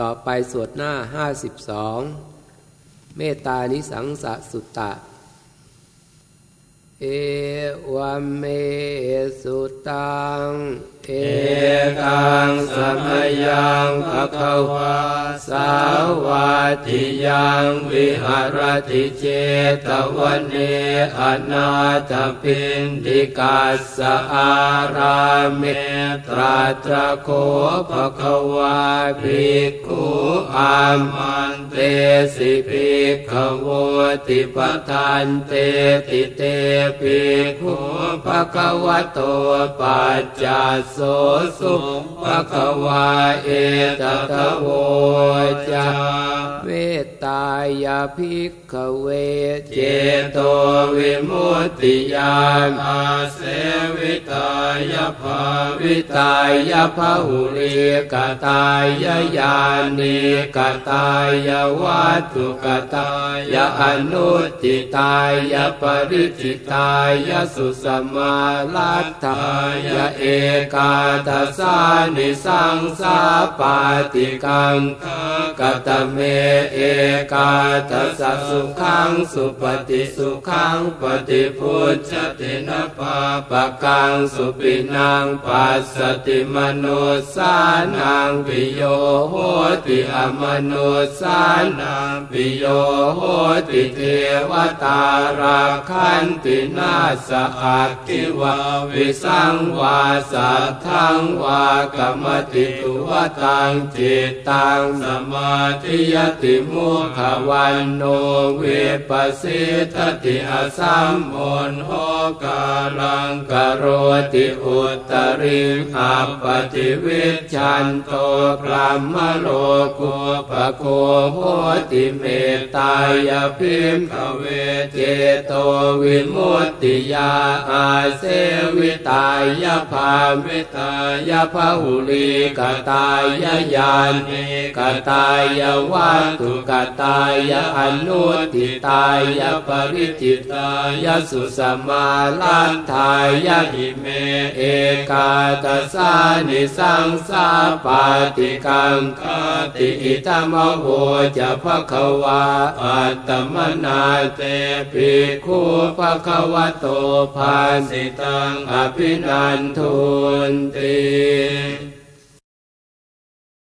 ต่อไปสวดหน้าห้าสิบสองเมตตานิสังสสุตตะ เอวเมสุตัง เอกังสมยังภะคะวาสาวาติยังวิหารติเจตวันเนอนาถปินดิกาสอาราเมตราตระโคภะคะวาภิกขุอามัน เตสิภิกขโวติปทานเตติเตภิกขุภะคะวะโตปัจจโสสุภะคะวาเอตตะโวจาเวตายาภิกขเวเจโตวิมุตติยานอาเสวิตายาภาวิตายาภาหุริกตายายานิกตายาวัตถุกตายาอนุติตายาปริจิตายาสุสมาลัตตายาเอกาทัสานิสังสาปาติกัง กตเมเอกาทัสสุขังสุปฏิสุขังปฏิพุทธตินะปาปะกังสุปินังปัสสติมโนสานังปิโยโหติอมโนสานังปิโยโหติเทวตาราคันตินาสอักขิวาวิสังวาสัทธังวากรรมติตุวตังจิตตังสมาธิยติมุขวันโนเวปสิทติอสัมโอนโหกาลังกโรติอุตริขับปฏิวิชันโตพระมโลกุปโคโหติเมตตายพิมขเวเจโตวิมุตติยาอาเสวิตายภาวิตายภาหุลีกตายญาณิกตายวัตถุกตายอนุติตายปริจิตายสุสมาลันทายหิเมเอกาตสานิสังสาปาติกังคติอิตมโหจะภะคะวาอัตตมนาเตปิคูภะคะวะโตภาสิตังอภินันทุนติ